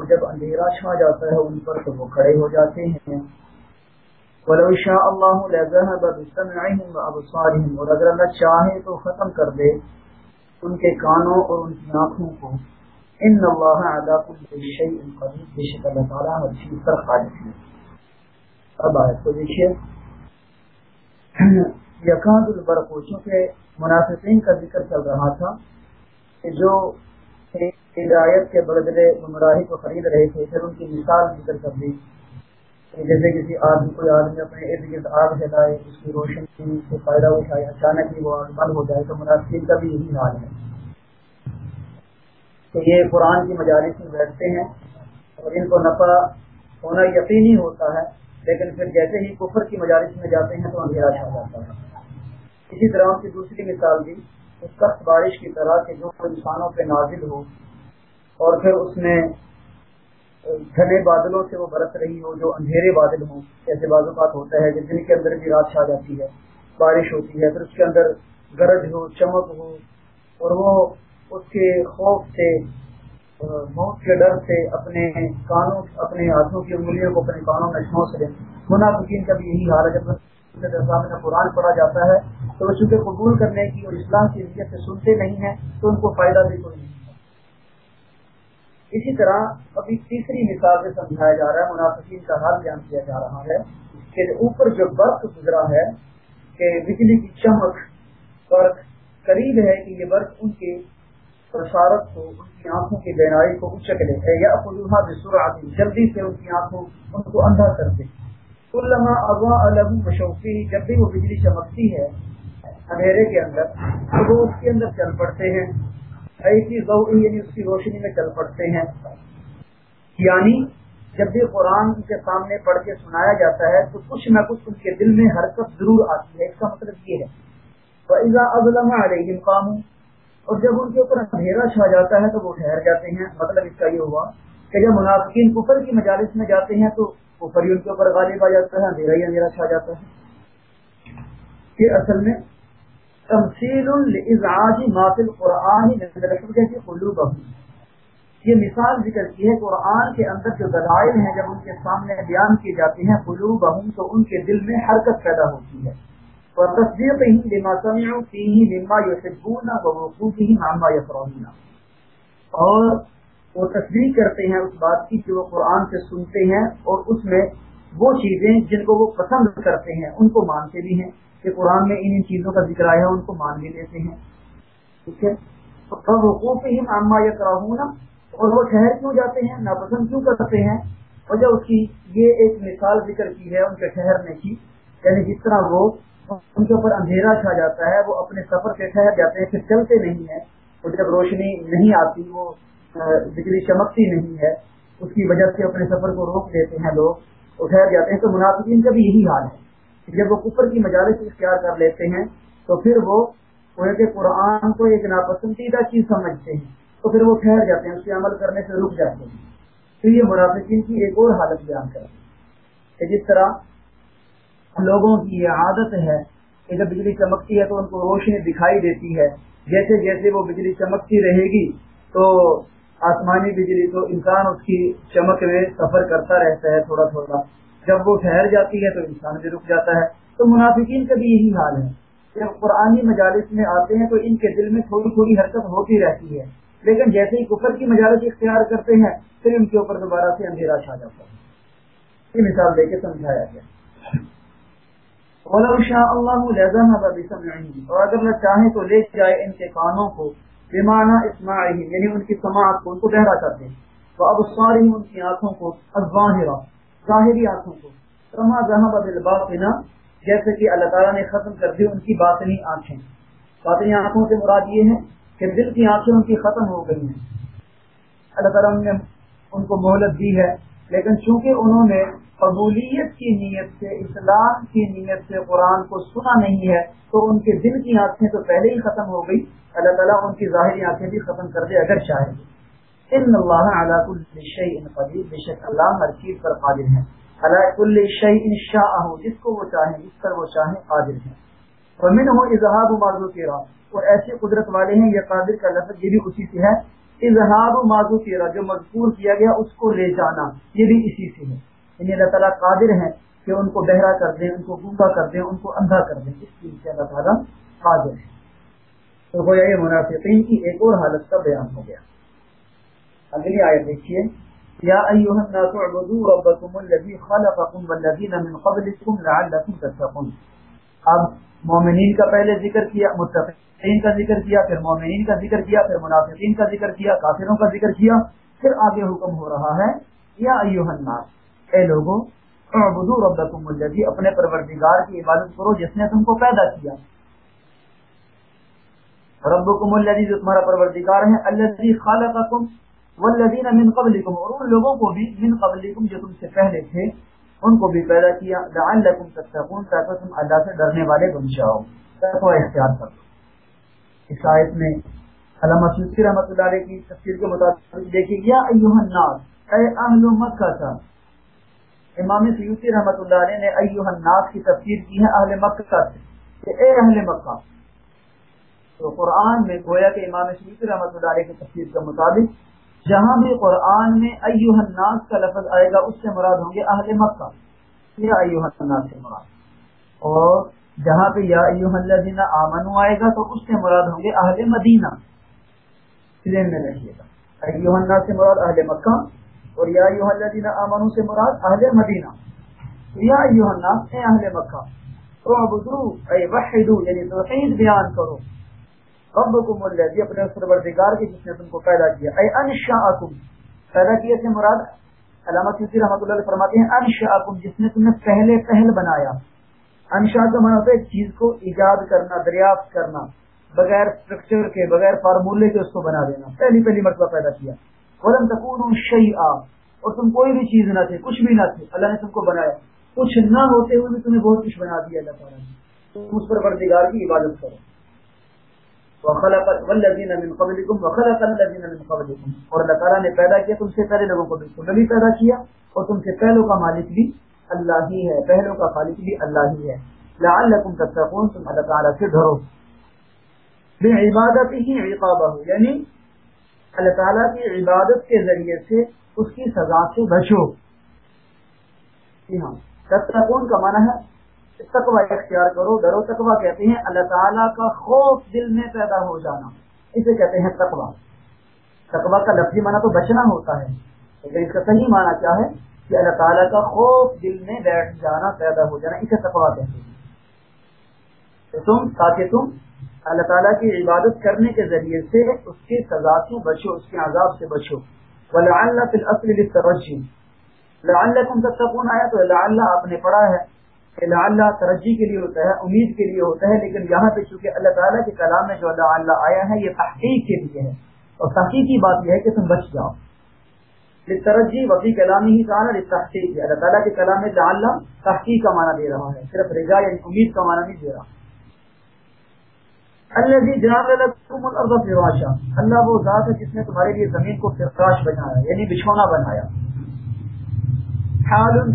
کو جب اندھیرا چھا جاتا ہے ان پر تو وہ کھڑے ہو جاتے ہیں۔ ولو شاء اللہ لذهب بسمعهم وابصارهم اور اگر اللہ چاہے تو ختم کر دے ان کے کانوں اور ان کی آنکھوں کو۔ ان اللہ علی کل شیء قدیر، بے شک اللہ تعالی ہر چیز پر قادر ہے۔ اب آیت کو دیکھیے۔ یکاد البرق چونکہ منافقین کا ذکر چل رہا تھا کہ جو ہدایت کے بدلے گمراہی کو خرید رہے تھے، پھر ان کی مثال ذکر کر دی جیسے کسی آدمی، کوئی آدمی اپنے ارد گرد آگ جلائے، اس کی روشنی سے فائدہ اٹھائے، اچانک ہی وہ آگ بند ہو جائے، تو مناسب کا بھی یہی حال ہے۔ کہ یہ قرآن کی مجالس میں بیٹھتے ہیں اور ان کو نفع ہونا یقینی ہوتا ہے، لیکن پھر جیسے ہی کفر کی مجالس میں جاتے ہیں تو اندھیرا چھا جاتا ہے۔ اسی طرح کی دوسری مثال بھی اس سخت بارش کی طرح کہ جو انسانوں پہ نازل ہو اور پھر اس میں گھنے بادلوں سے وہ برس رہی ہو جو اندھیرے بادل ہوں، ایسے بعض اوقات ہوتا ہے کہ دن کے اندر بھی رات چھا جاتی ہے، بارش ہوتی ہے، پھر اس کے اندر گرج ہو چمک ہو اور وہ اس کے خوف سے، موت کے ڈر سے اپنے کانوں، اپنے ہاتھوں کی انگلیوں کو اپنے کانوں میں سوچ لیں منافقین کا بھی یہی حال ہے، جب سامنے قرآن پڑھا جاتا ہے تو وہ چونکہ قبول کرنے کی اور اسلام کی نیت سے سنتے نہیں ہیں، تو ان کو فائدہ بھی کوئی نہیں۔ اسی طرح ابھی تیسری مثال سے سمجھایا جا رہا ہے، منافقین کا حال بیان کیا جا رہا ہے کہ اوپر جو برف گزرا ہے کہ بجلی کی چمک برف قریب ہے کہ یہ برف ان کے پرسارت کو، ان کی آنکھوں کی بینائی کو اچک لیتے یا اپنا بھی جلدی سے ان کی آنکھوں، ان کو اندھا کرتے علما ابا الگ مشوقی جب بھی وہ بجلی چمکتی ہے اندھیرے کے اندر، تو وہ اس کے اندر چل پڑتے ہیں۔ ایسی یعنی اس کی روشنی میں چل پڑتے ہیں۔ یعنی جب بھی قرآن کے سامنے پڑھ کے سنایا جاتا ہے تو کچھ نہ کچھ ان کے دل میں حرکت ضرور آتی ہے۔ اس کا مطلب یہ ہے۔ ازلم علیہ قانون اور جب ان کے اوپر اندھیرا چھا جاتا ہے تو وہ ٹھہر جاتے ہیں۔ مطلب اس کا یہ ہوا کہ جب منافقین کفر کی مجالس میں جاتے ہیں تو اوپر ہی ان کے اوپر غالب آ جاتا ہے، اندھیرا ہی اندھیرا چھا جاتا ہے۔ یہ اصل میں تمثیل ماطل قرآن یہ مثال ذکر کی ہے، قرآن کے اندر جو دلائل ہیں، جب ان کے سامنے بیان کی جاتی ہیں قلو بہم تو ان کے دل میں حرکت پیدا ہوتی ہے۔ اور تصدیق ہی لما سمعوا فيه مما يحبون ووقوفه عما يكرهون اور وہ تصدیق کرتے ہیں اس بات کی کہ وہ قرآن سے سنتے ہیں اور اس میں وہ چیزیں جن کو وہ پسند کرتے ہیں، ان کو مانتے بھی ہیں۔ کہ قرآن میں ان ان چیزوں کا ذکر آیا ان کو مان بھی لیتے ہیں۔ ٹھیک ہے؟ وقوف ہی یا کراؤں نا اور وہ ٹھہر کیوں جاتے ہیں؟ ناپسند کیوں کرتے ہیں؟ وجہ اس کی یہ ایک مثال ذکر کی ہے ان کے ٹھہرنے کی یعنی جس طرح وہ ان کے اوپر اندھیرا چھا جاتا ہے، وہ اپنے سفر سے ٹھہر جاتے ہیں، پھر چلتے نہیں ہیں۔ اور جب روشنی نہیں آتی، وہ بجلی چمکتی نہیں ہے۔ اس کی وجہ سے اپنے سفر کو روک دیتے ہیں لوگ۔ اور ٹھہر جاتے ہیں۔ تو منافقین کا بھی یہی حال ہے۔ جب وہ کفر کی مجالس اختیار کر لیتے ہیں، تو پھر وہ قرآن کو ایک ناپسندیدہ چیز سمجھتے ہیں، تو پھر وہ ٹھہر جاتے ہیں، اس کے عمل کرنے سے رک جاتے ہیں۔ تو یہ منافقین کی ایک اور حالت بیان کرتے ہیں کہ جس طرح لوگوں کی یہ عادت ہے کہ جب بجلی چمکتی ہے تو ان کو روشنی دکھائی دیتی ہے، جیسے جیسے وہ بجلی چمکتی رہے گی، تو آسمانی بجلی تو انسان اس کی چمک میں سفر کرتا رہتا ہے تھوڑا تھوڑا۔ جب وہ ٹھہر جاتی ہے تو انسان بھی رک جاتا ہے۔ تو منافقین کا بھی یہی حال ہے۔ جب قرآنی مجالس میں آتے ہیں تو ان کے دل میں تھوڑی تھوڑی حرکت ہوتی رہتی ہے۔ لیکن جیسے ہی کفر کی مجالس اختیار کرتے ہیں، پھر ان کے اوپر دوبارہ سے اندھیرا چھا جاتا ہے۔ یہ مثال دے کے سمجھایا گیا۔ اور اگر میں چاہیں تو لے جائے ان کے کانوں کو۔ بیمانہ اسماعی یعنی ان کی سماعت کو ان کو بہرا کرتے ہیں تو اب ساری ان کی آنکھوں کو ظاہرہ ظاہری آنکھوں کو۔ کما جہاں بدل باطنا جیسے کہ اللہ تعالیٰ نے ختم کر دی ان کی باطنی آنکھیں۔ باطنی آنکھوں سے مراد یہ ہے کہ دل کی آنکھیں ان کی ختم ہو گئی ہیں۔ اللہ تعالیٰ نے ان کو مہلت دی ہے، لیکن چونکہ انہوں نے قبولیت کی نیت سے اسلام کی نیت سے قرآن کو سنا نہیں ہے، تو ان کے دل کی آنکھیں تو پہلے ہی ختم ہو گئی۔ اللہ تعالیٰ ان کی ظاہری آنکھیں بھی ختم کر دے اگر چاہے۔ ان اللہ علاق الشعین قدیر بے شک اللہ ہر چیز پر قادر ہے۔ علاق الشعی ان شاہ جس کو وہ چاہیں جس پر وہ چاہیں قادر ہیں ومن ہو اظہار مارزو کے اور ایسے قدرت والے ہیں، یہ قادر کا لفظ یہ بھی اسی سے ہے۔ اظہار معذو تیرا جو مذکور کیا گیا، اس کو لے جانا، یہ بھی اسی سے ہے۔ یعنی اللہ تعالیٰ قادر ہے کہ ان کو بہرا کر دیں، ان کو گنگا کر دیں، ان کو اندھا کر دیں۔ اس چیز سے اللہ تعالیٰ قادر ہے۔ تو گویا یہ منافقین کی ایک اور حالت کا بیان ہو گیا۔ اگلی آیت دیکھیے یا ایوہ الناس اعبدوا ربکم الذی خلقکم والذین من قبلکم لعلکم تتقون. اب مومنین کا پہلے ذکر کیا، متقین کا ذکر کیا، پھر مومنین کا ذکر کیا، پھر منافقین کا ذکر کیا، کافروں کا ذکر کیا، پھر آگے حکم ہو رہا ہے، یا ایوہ الناس، اے لوگوں اعبدوا ربکم الذی اپنے پروردگار کی عبادت کرو، جس نے تم کو پیدا کیا۔ ربکم الذی جو تمہارا پروردگار ہے، الذی خلقکم والذین من قبلکم، اور ان لوگوں کو بھی من قبلکم جو تم سے پہلے تھے، ان کو بھی پیدا کیا، لعلکم تتقون، تاکہ تم اللہ سے ڈرنے والے بن جاؤ۔ تقوی اختیار کر لو۔ اس آیت میں علامہ سلسی رحمۃ اللہ علیہ کی تفسیر کے مطابق دیکھیے، یا ایوہ الناس، اے اہل مکہ کا۔ امام سیوسی رحمۃ اللہ علیہ نے ایوہ الناس کی تفسیر کی ہے اہل مکہ سے، کہ اے اہل مکہ۔ تو قرآن میں گویا کہ امام سیوسی رحمۃ اللہ علیہ کی تفسیر کے مطابق جہاں بھی قرآن میں ایوہ الناس کا لفظ آئے گا، اس سے مراد ہوں گے اہل مکہ۔ یا ایوہ الناس سے مراد۔ اور جہاں پہ یا ایوہ الذین آمنو آئے گا، تو اس سے مراد ہوں گے اہل مدینہ۔ ذہن میں رکھیے گا۔ ایوہ الناس سے مراد اہل مکہ اور یا ایوہ الذین آمنو سے مراد اہل مدینہ۔ یا ایوہ الناس، اے اہل مکہ تو اے وحدو یعنی توحید بیان کرو۔ ربکم الذی اپنے پروردگار کے جس نے تم کو پیدا کیا۔ اے انشاءکم، پیدا کیا سے مراد، علامہ سیوطی رحمۃ اللہ علیہ فرماتے ہیں، انشاءکم، جس نے تمہیں پہلے پہل بنایا۔ انشاء کا معنی ہوتا ہے چیز کو ایجاد کرنا، دریافت کرنا، بغیر اسٹرکچر کے، بغیر فارمولے کے اس کو بنا دینا۔ پہلی پہلی مرتبہ پیدا کیا۔ ولم تکونوا شیئا اور تم کوئی بھی چیز نہ تھے، کچھ بھی نہ تھے، اللہ نے تم کو بنایا۔ کچھ نہ ہوتے ہوئے بھی تمہیں بہت کچھ بنا دیا اللہ تعالیٰ نے۔ تم اس پروردگار کی عبادت کرو۔ وخلق والذین من قبلکم وخلق الذین من قبلکم۔ اور اللہ تعالیٰ نے پیدا کیا تم سے پہلے لوگوں کو بالکل بھی پیدا کیا اور تم سے پہلوں کا مالک بھی اللہ ہی ہے، پہلوں کا خالق بھی اللہ ہی ہے۔ لعلکم تتقون، تم اللہ تعالیٰ سے ڈرو۔ بعبادت ہی عقابہ یعنی اللہ تعالیٰ کی عبادت کے ذریعے سے اس کی سزا سے بچو۔ جی ہاں۔ تتقون کا معنی ہے تقوی اختیار کرو، ڈرو، تقوی کہتے ہیں اللہ تعالیٰ کا خوف دل میں پیدا ہو جانا۔ اسے کہتے ہیں تقوی۔ تقوی کا لفظی معنی تو بچنا ہوتا ہے۔ لیکن اس کا صحیح معنی کیا ہے کہ اللہ تعالیٰ کا خوف دل میں بیٹھ جانا، پیدا ہو جانا، اسے تقوی کہتے ہیں۔ تم تاکہ تم، اللہ تعالیٰ کی عبادت کرنے کے ذریعے سے اس کی سزا سے بچو، اس کے عذاب سے بچو۔ وَلَعَلَّ فِي الْأَصْلِ لِلتَّرَجِّ لَعَلَّكُمْ تَتَّقُونَ آیا تو لَعَلَّ آپ نے پڑھا ہے۔ اللہ ترجیح کے لیے ہوتا ہے، امید کے لیے ہوتا ہے، لیکن یہاں پہ چونکہ اللہ تعالیٰ کے کلام میں جو اللہ آیا ہے، یہ تحقیق کے لیے ہے۔ اور تحقیقی بات یہ ہے کہ تم بچ جاؤ۔ ترجیح وفی کلام ہی کہا تحقیق ہے اللہ تعالیٰ کے کلام میں اللہ تحقیق کا معنی دے رہا ہے، صرف رضا یعنی امید کا معنی نہیں دے رہا۔ اللہ جی جناب فراشا۔ اللہ وہ ذات ہے جس نے تمہارے لیے زمین کو فراش بنایا یعنی بچھونا بنایا۔ حال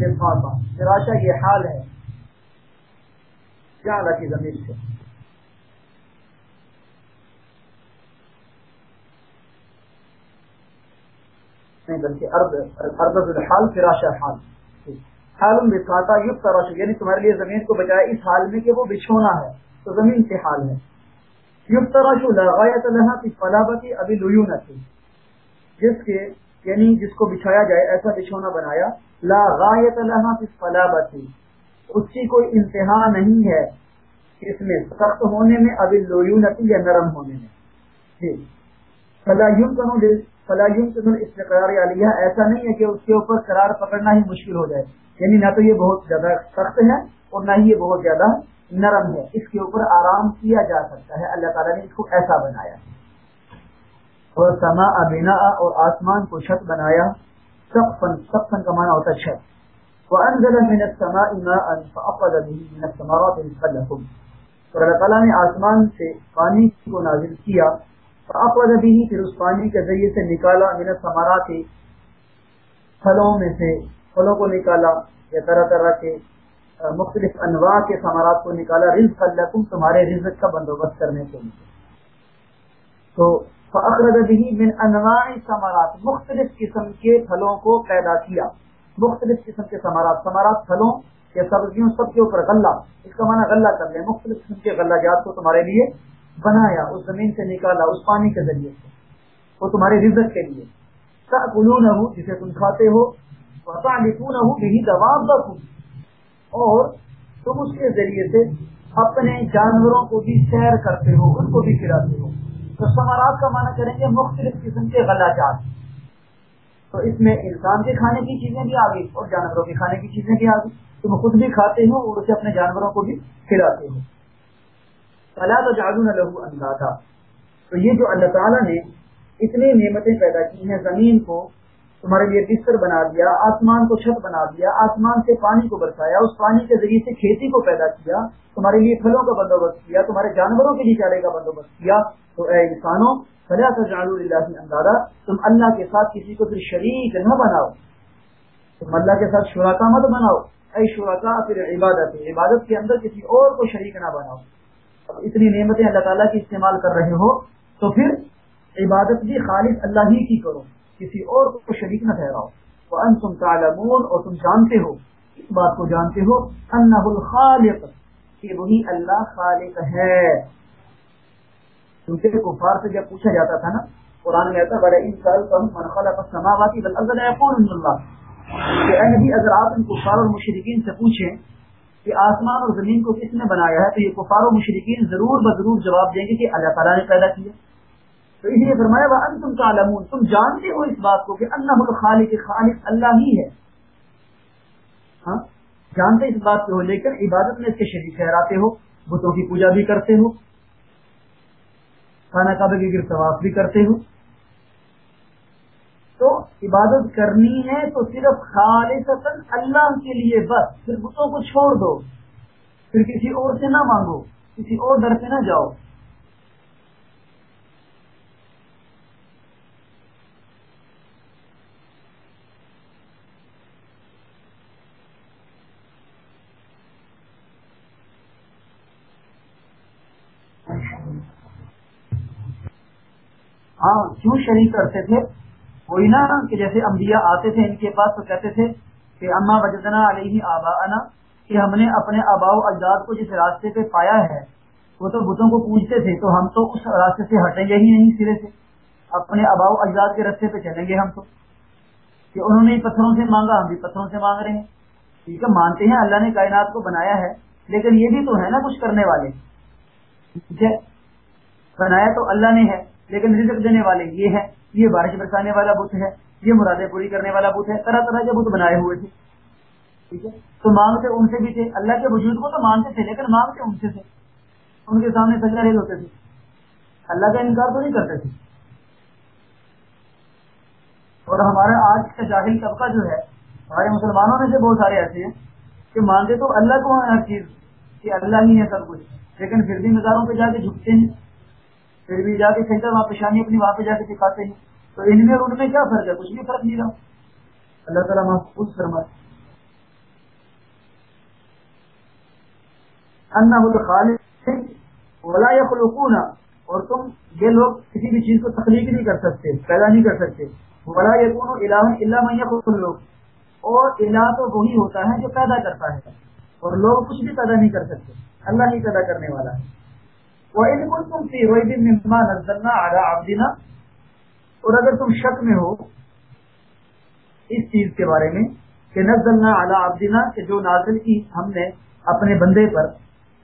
فراشا یہ حال ہے۔ کی زمین سے۔ نہیں بلکہ ارد ارد الحال فراشا حال۔ حال بساتا یوگ تراش یعنی تمہارے لیے زمین کو بچایا، اس حال میں کہ وہ بچھونا ہے۔ تو زمین سے حال ہے۔ یوگ تراش لغایت اللہ کی فلابتی ابھی لویو نہ تھی جس کے یعنی جس کو بچھایا جائے، ایسا بچھونا بنایا۔ لا غایت اللہ کی فلابتی اس کی کوئی انتہا نہیں ہے اس میں، سخت ہونے میں، ابھی لویونتی یا نرم ہونے میں۔ جی۔ فلاحیوں کنو فلاحیوں اس قرار علیہ۔ ایسا نہیں ہے کہ اس کے اوپر قرار پکڑنا ہی مشکل ہو جائے۔ یعنی نہ تو یہ بہت زیادہ سخت ہے اور نہ ہی یہ بہت زیادہ نرم ہے۔ اس کے اوپر آرام کیا جا سکتا ہے۔ اللہ تعالیٰ نے اس کو ایسا بنایا۔ اور سما ابینا اور آسمان کو چھت بنایا۔ سخن سخن کا معنی ہوتا چھت۔ وأنزل من السماء ماء فأخذ به من الثمرات رزقا لكم اور اللہ تعالیٰ نے آسمان سے پانی کو نازل کیا فأخذ به، پھر اس پانی کے ذریعے سے نکالا من الثمرات پھلوں میں سے، پھلوں کو نکالا یا طرح طرح کے مختلف انواع کے ثمرات کو نکالا رزق لکم، تمہارے رزق کا بندوبست کرنے کے لیے. تو فخرج بھی من انواع ثمرات، مختلف قسم کے پھلوں کو پیدا کیا۔ مختلف قسم کے ثمرات ثمرات پھلوں یا سبزیوں، سب کے اوپر غلہ، اس کا معنی غلہ کر لیں مختلف قسم کے غلہ جات کو تمہارے لیے بنایا، اس زمین سے نکالا، اس پانی کے ذریعے سے، وہ تمہارے رزق کے لیے۔ تأکلون ہو جسے تم کھاتے ہو وتعلفون ہو بھی دواب اور تم اس کے ذریعے سے اپنے جانوروں کو بھی سیر کرتے ہو، ان کو بھی کھلاتے ہو۔ تو ثمرات کا معنی کریں گے مختلف قسم کے غلہ جات۔ تو اس میں انسان کے کھانے کی چیزیں بھی آ گئی اور جانوروں کے کھانے کی چیزیں بھی آ گئی تم خود بھی کھاتے ہو اور اسے اپنے جانوروں کو بھی کھلاتے ہو اللہ تو جادو نہ لہو اندازہ تو یہ جو اللہ تعالیٰ نے اتنی نعمتیں پیدا کی ہیں، زمین کو تمہارے لیے بستر بنا دیا، آسمان کو چھت بنا دیا، آسمان سے پانی کو برسایا، اس پانی کے ذریعے سے کھیتی کو پیدا کیا، تمہارے لیے پھلوں کا بندوبست کیا، تمہارے جانوروں کے لیے چارے کا بندوبست کیا۔ تو اے انسانوں فلا اللہ اندازہ تم اللہ کے ساتھ کسی کو پھر شریک نہ بناؤ۔ تم اللہ کے ساتھ شراکا مت بناؤ۔ اے شراکا پھر عبادت عبادت کے اندر کسی اور کو شریک نہ بناؤ۔ اب اتنی نعمتیں اللہ تعالیٰ کی استعمال کر رہے ہو، تو پھر عبادت بھی خالص اللہ ہی کی کرو۔ کسی اور کو شریک نہ ٹھہراؤ۔ تو ان تم تعلمون، اور تم جانتے ہو۔ اس بات کو جانتے ہو انہ الخالق۔ کہ وہی اللہ خالق ہے۔ کیونکہ کفار سے جب پوچھا جاتا تھا نا، قرآن میں آتا بڑے ان سال کا من خلق السماوات اللہ کہ اے نبی، اگر آپ ان کفار اور مشرکین سے پوچھیں کہ آسمان اور زمین کو کس نے بنایا ہے، تو یہ کفار و مشرکین ضرور بضرور جواب دیں گے کہ اللہ تعالیٰ نے پیدا کیا۔ تو اس لیے فرمایا وہ ان تم تعلمون تم جانتے ہو اس بات کو کہ اللہ خالق خالق اللہ ہی ہے۔ ہاں؟ جانتے اس بات کو ہو لیکن عبادت میں اس کے شریک ٹھہراتے ہو، بتوں کی پوجا بھی کرتے ہو خانہ کعبہ کے گرد طواف بھی کرتے ہوں۔ تو عبادت کرنی ہے تو صرف خالص اللہ کے لیے بس۔ پھر بتوں کو چھوڑ دو۔ پھر کسی اور سے نہ مانگو، کسی اور در سے نہ جاؤ۔ ہاں کیوں شریک کرتے تھے؟ وہی نا کہ جیسے انبیاء آتے تھے ان کے پاس تو کہتے تھے کہ اما وجدنا علیہ آبا کہ ہم نے اپنے آبا و اجداد کو جس راستے پہ پایا ہے، وہ تو بتوں کو پوچھتے تھے، تو ہم تو اس راستے سے ہٹیں گے ہی نہیں، سرے سے۔ اپنے آبا و اجداد کے راستے پہ چلیں گے ہم تو۔ کہ انہوں نے پتھروں سے مانگا، ہم بھی پتھروں سے مانگ رہے ہیں۔ ٹھیک ہے، مانتے ہیں، اللہ نے کائنات کو بنایا ہے، لیکن یہ بھی تو ہے نا کچھ کرنے والے۔ ٹھیک ہے، بنایا تو اللہ نے ہے۔ لیکن رزق دینے والے یہ ہے یہ بارش برسانے والا بت ہے، یہ مرادیں پوری کرنے والا بت ہے، طرح طرح کے بت بنائے ہوئے تھے۔ ٹھیک ہے؟ تو مانگتے ان سے بھی تھے، اللہ کے وجود کو تو مانتے تھے، لیکن مانگتے ان سے تھے۔ ان کے سامنے سجا ریل ہوتے تھے۔ اللہ کا انکار تو نہیں کرتے تھے۔ اور ہمارا آج کا جاہل طبقہ جو ہے، ہمارے مسلمانوں میں سے بہت سارے ایسے ہیں کہ مانتے تو اللہ کو ہر چیز، کہ اللہ ہی ہے سب کچھ، لیکن پھر بھی مزاروں پہ جا کے جھکتے ہیں۔ پھر بھی جا کے سینٹر وہاں پیشانی اپنی وہاں پہ جا کے دکھاتے ہیں۔ تو ان میں اور ان میں کیا فرق ہے؟ کچھ بھی فرق نہیں رہا۔ اللہ تعالیٰ محفوظ فرمائے۔ ولا يخلقون اور تم یہ لوگ کسی بھی چیز کو تخلیق نہیں کر سکتے، پیدا نہیں کر سکتے۔ ولا يكون الا الا اور الہ تو وہی ہوتا ہے جو پیدا کرتا ہے۔ اور لوگ کچھ بھی پیدا نہیں کر سکتے، اللہ ہی پیدا کرنے والا ہے۔ وَإِن كُنْتُمْ فِي رَيْبٍ مِّمَّا نَزَّلْنَا عَلَى عَبْدِنَا۔ اور اگر تم شک میں ہو اس چیز کے بارے میں کہ نزلنا اعلیٰ عبدنا کہ جو نازل کی ہم نے اپنے بندے پر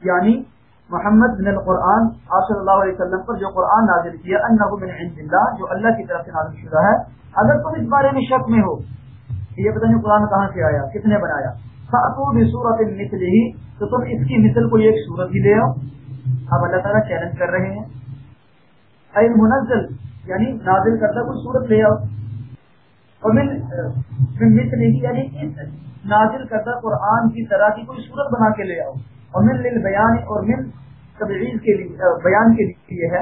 یعنی محمد بن القرآن آپ صلی اللہ علیہ وسلم پر جو قرآن نازل کیا انہو من عند اللہ جو اللہ کی طرف سے نازل شدہ ہے۔ اگر تم اس بارے میں شک میں ہو کہ یہ پتہ نہیں قرآن کہاں سے آیا، کس نے بنایا، فَأْتُوا بِسُورَةٍ مِثْلِهِ، تو تم اس کی مثل کو ایک صورت ہی لے آؤ۔ اب اللہ تعالیٰ چیلنج کر رہے ہیں۔ منزل یعنی نازل کرتا کوئی صورت لے آؤ۔ اور من مثل یعنی اس نازل کرتا قرآن کی طرح کی کوئی صورت بنا کے لے آؤ۔ اور من لل بیان اور من تبعیض کے لیے بیان کے لیے ہے۔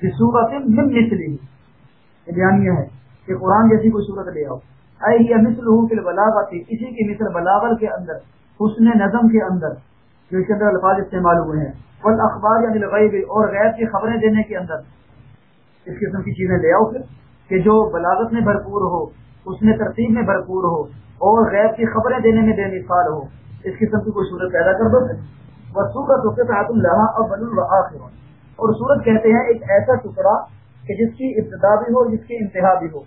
کہ صورت من مثل بیان یہ ہے کہ قرآن جیسی کوئی صورت لے آؤ۔ اے یہ مثل ہوں کہ بلاغت اسی کی مثل بلاغل کے اندر، حسن نظم کے اندر، جو اس کے اندر الفاظ استعمال ہوئے ہیں۔ اخبار یعنی غیب اور غیر کی خبریں دینے کے اندر۔ اس قسم کی چیزیں لے آؤ پھر، کہ جو بلاغت میں بھرپور ہو، اس میں ترتیب میں بھرپور ہو، اور غیر کی خبریں دینے میں بے مثال ہو۔ اس قسم کی کوئی صورت پیدا کر دو وہ سورت اللہ اور بل اور سورت کہتے ہیں ایک ایسا ٹکڑا کہ جس کی ابتدا بھی ہو، جس کی انتہا بھی ہو۔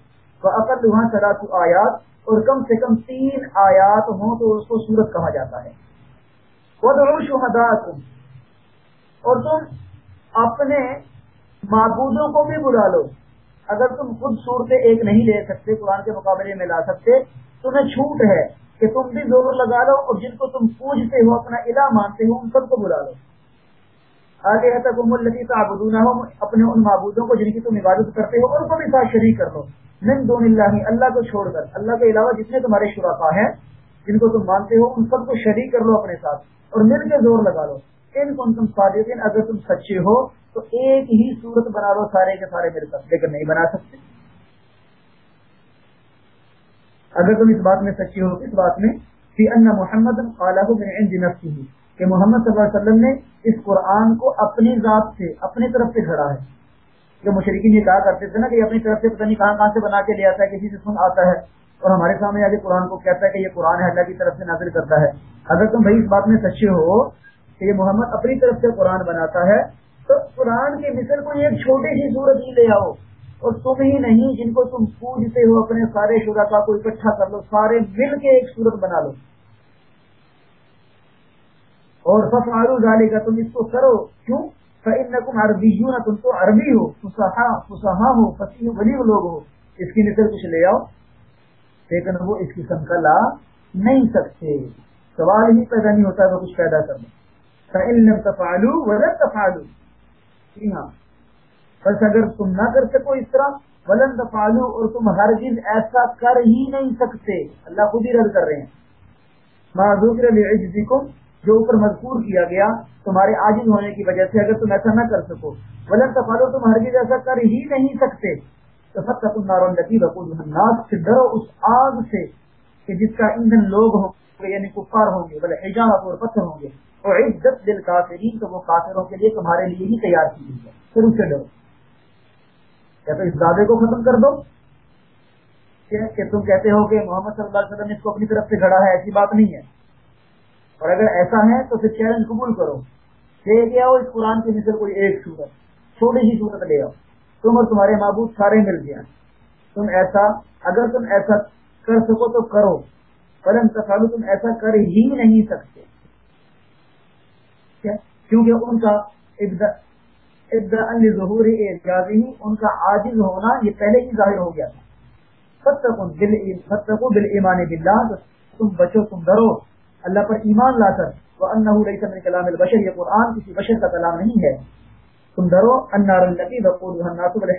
وہ عقل وہاں چلا آیات، اور کم سے کم تین آیات ہوں تو اس کو سورت کہا جاتا ہے۔ وہ تو اور تم اپنے معبودوں کو بھی بلا لو۔ اگر تم خود صورتیں ایک نہیں لے سکتے، قرآن کے مقابلے میں لا سکتے تمہیں چھوٹ ہے کہ تم بھی زور لگا لو اور جن کو تم پوجتے ہو، اپنا الہ مانتے ہو، ان سب کو بلا لو۔ آگے ہے تک لطیف کا ہو اپنے ان معبودوں کو جن کی تم عبادت کرتے ہو ان کو بھی ساتھ شریک کر دو۔ من دون اللہ اللہ کو چھوڑ کر۔ اللہ کے علاوہ جتنے تمہارے شرافا ہیں، جن کو تم مانتے ہو، ان سب کو شریک کر لو اپنے ساتھ اور مل کے زور لگا لو۔ ان کو تم صادقین، اگر تم سچے ہو، تو ایک ہی صورت بنا لو سارے کے سارے مل کر لیکن نہیں بنا سکتے۔ اگر تم اس بات میں سچی ہو، اس بات میں کہ ان محمد کہ محمد صلی اللہ علیہ وسلم نے اس قرآن کو اپنی ذات سے، اپنی طرف سے گھڑا ہے۔ جو مشرقین یہ کہا کرتے تھے نا کہ اپنی طرف سے پتہ نہیں کہاں کہاں سے بنا کے لے آتا ہے، کسی سے سن آتا ہے، اور ہمارے سامنے آگے قرآن کو کہتا ہے کہ یہ قرآن ہے اللہ کی طرف سے نازل کرتا ہے۔ اگر تم بھائی اس بات میں سچے ہو یہ محمد اپنی طرف سے قرآن بناتا ہے، تو قرآن کے مثل کو ایک چھوٹی سی صورت ہی لے آؤ، اور تم ہی نہیں جن کو تم پوجتے ہو، اپنے سارے شرکا کو اکٹھا کر لو، سارے مل کے ایک صورت بنا لو۔ اور ففارو ڈالے گا تم اس کو کرو۔ کیوں؟ تم عربی ہو نہ تم تو عربی ہو فسحا ہو فصیح بلی لوگ ہو۔ اس کی نسل کچھ لے آؤ۔ لیکن وہ اس قسم کا لا نہیں سکتے۔ سوال ہی پیدا نہیں ہوتا تو کچھ پیدا کر لو تفالو وزن جی ہاں۔ بس اگر تم نہ کر سکو اس طرح بلند فالو اور تم ہر چیز ایسا کر ہی نہیں سکتے۔ اللہ خود ہی رد کر رہے ہیں۔ معذوق کو جو اوپر مذکور کیا گیا تمہارے عاجز ہونے کی وجہ سے اگر تم ایسا نہ کر سکو۔ بلند فالو تم ہر چیز ایسا کر ہی نہیں سکتے۔ تو سب کا تم نارون لطیف ناس سے ڈرو اس آگ سے کہ جس کا ایندھن لوگ ہوں۔ گے یعنی کفار ہوں گے بولے حجاب اور پتھر ہوں گے۔ اور عزت دل کافرین تو وہ کافروں کے لیے تمہارے لیے ہی تیار کی گئی ہے۔ پھر اسے ڈرو۔ یا تو اس دعوے کو ختم کر دو۔ کہ تم کہتے ہو کہ محمد صلی اللہ علیہ وسلم نے اس کو اپنی طرف سے گھڑا ہے، ایسی بات نہیں ہے۔ اور اگر ایسا ہے تو پھر چیلنج قبول کرو۔ لے آؤ اس قرآن کی مثل کوئی ایک صورت۔ چھوٹی سی صورت لے آؤ۔ تم اور تمہارے معبود سارے مل گیا تم ایسا اگر تم ایسا کر سکو تو کرو۔ پر تفالو تم ایسا کر ہی نہیں سکتے۔ کیونکہ ان کا ظہور اعجازی ان کا عاجز ہونا یہ پہلے ہی ظاہر ہو گیا تھا۔ فتقو بل ایمان بلّہ تم بچو، تم ڈرو۔ اللہ پر ایمان لا کر وہ ان کلام البشر، یہ قرآن کسی بشر کا کلام نہیں ہے۔ تم ڈرو، انار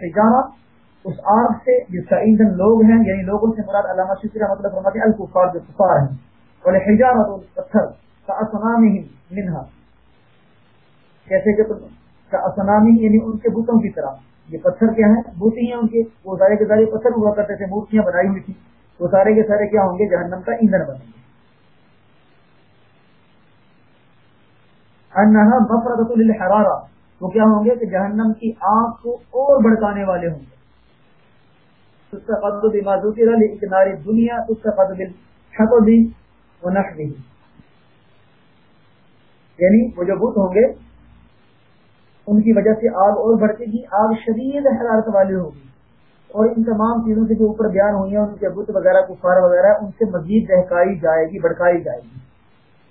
جانا اس آگ سے جس کا ایندھن لوگ ہیں یعنی لوگوں سے مراد علامہ شکریہ مطلب الکفار جو کفار ہیں۔ اور حجارت پتھر کا اسنام ہی منہا کیسے کہ کا اسنامی یعنی ان کے بتوں کی طرح۔ یہ پتھر کیا ہیں؟ بوتی ہیں ان کے۔ وہ سارے کے سارے پتھر ہوا کرتے تھے، مورتیاں بنائی ہوئی تھی وہ سارے کے سارے کیا ہوں گے؟ جہنم کا ایندھن بنیں گے۔ انہا مفرد للحرارہ وہ کیا ہوں گے؟ کہ جہنم کی آنکھ کو اور بڑکانے والے ہوں گے۔ تستقد بما ذکر لاکنار الدنیا تستقد بالحقد ونحوه. یعنی وہ جو بت ہوں گے، ان کی وجہ سے آگ اور بڑھتے گی، آگ شدید حرارت والی ہوگی۔ اور ان تمام چیزوں کے جو اوپر بیان ہوئی ہیں، ان کے بت وغیرہ، کفار وغیرہ، ان سے مزید بہکائی جائے گی بڑکائی جائے گی۔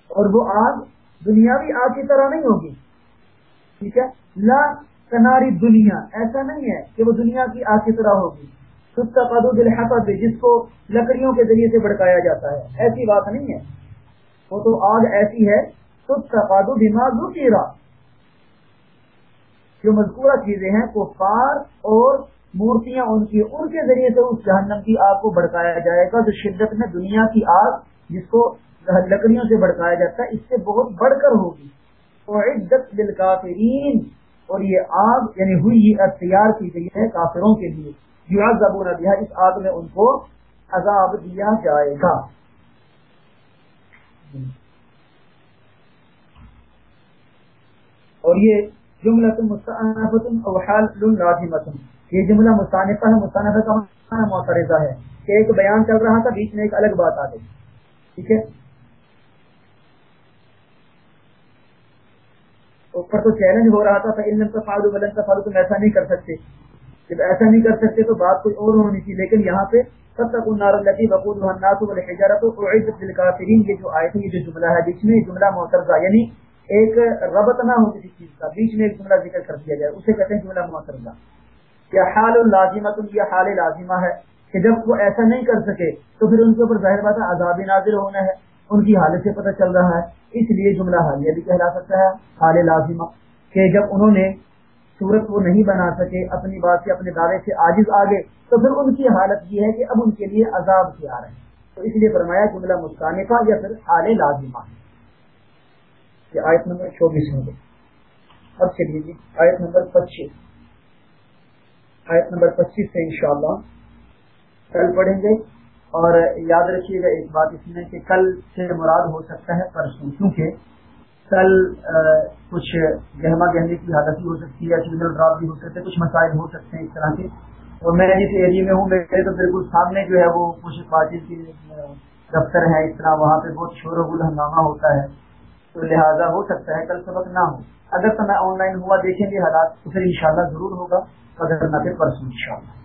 اور وہ آگ دنیاوی آگ کی طرح نہیں ہوگی۔ ٹھیک ہے؟ لا کناری دنیا، ایسا نہیں ہے کہ وہ دنیا کی آگ کی طرح ہوگی۔ خود کا قدو دل جس کو لکڑیوں کے ذریعے سے بڑکایا جاتا ہے۔ ایسی بات نہیں ہے۔ وہ تو آگ ایسی ہے خود کا قادو دماغ جو مذکورہ چیزیں ہیں، کفار اور مورتیاں ان کی، ان کے ذریعے سے اس جہنم کی آگ کو بڑکایا جائے گا، جو شدت میں دنیا کی آگ، جس کو لکڑیوں سے بڑکایا جاتا ہے، اس سے بہت بڑھ کر ہوگی۔ اور عزت دل اور یہ آگ یعنی ہوئی یہ تیار کی گئی ہے کافروں کے لیے۔ جو آگ زبور دیا اس آگ میں ان کو عذاب دیا جائے گا۔ اور یہ جملہ مستعنفت او لازمت یہ جملہ مستانفہ ہے مستانفہ کا معنی معترضہ ہے کہ ایک بیان چل رہا تھا، بیچ میں ایک الگ بات آ گئی۔ ٹھیک ہے؟ اوپر تو چیلنج ہو رہا تھا علم کا فالو بلند تم ایسا نہیں کر سکتے۔ جب ایسا نہیں کر سکتے تو بات کوئی اور ہونی تھی لیکن یہاں پہ سب تک النار التی بقول الناس والحجارت اعدت للکافرین، یہ جو آیت ہے، یہ جو جملہ ہے، بیچ میں جملہ معترضہ یعنی ایک ربط نہ ہو کسی چیز کا، بیچ میں ایک جملہ ذکر کر دیا جائے اسے کہتے ہیں جملہ معترضہ۔ یا حال لازمت یہ حال لازمہ ہے کہ جب وہ ایسا نہیں کر سکے تو پھر ان کے اوپر ظاہر بات ہے عذاب نازل ہونا ہے، ان کی حالت سے پتہ چل رہا ہے۔ اس لیے جملہ حالیہ بھی کہلا سکتا ہے، حال لازمہ، کہ جب انہوں نے صورت کو نہیں بنا سکے، اپنی بات سے، اپنے دعوے سے عاجز آگے، تو پھر ان کی حالت یہ ہے کہ اب ان کے لیے عذاب سے آ رہے ہیں۔ تو اس لیے فرمایا جملہ مستانفہ یا پھر حال لازمہ ہے۔ یہ آیت نمبر چوبیس میں اب چلیے جی آیت نمبر پچیس۔ آیت نمبر پچیس سے انشاءاللہ کل پڑھیں گے۔ اور یاد رکھیے گا ایک بات اس میں کہ کل سے مراد ہو سکتا ہے پرسوں، کیونکہ کل کچھ گہما گہنے کی حالت بھی ہو سکتی ہے سگنل ڈراپ بھی ہو سکتے ہیں، کچھ مسائل ہو سکتے ہیں اس طرح کے۔ اور میں جس ایریے میں ہوں، میرے تو بالکل سامنے جو ہے وہ کچھ پارٹی کے دفتر ہے اس طرح، وہاں پہ بہت شور و گل ہنگامہ ہوتا ہے۔ تو لہٰذا ہو سکتا ہے، کل سبق نہ ہو۔ اگر تو میں آن لائن ہوا، دیکھیں گے حالات، تو پھر انشاءاللہ ضرور ہوگا۔ اگر نہ پھر پرسوں انشاءاللہ۔